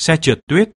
xe trượt tuyết.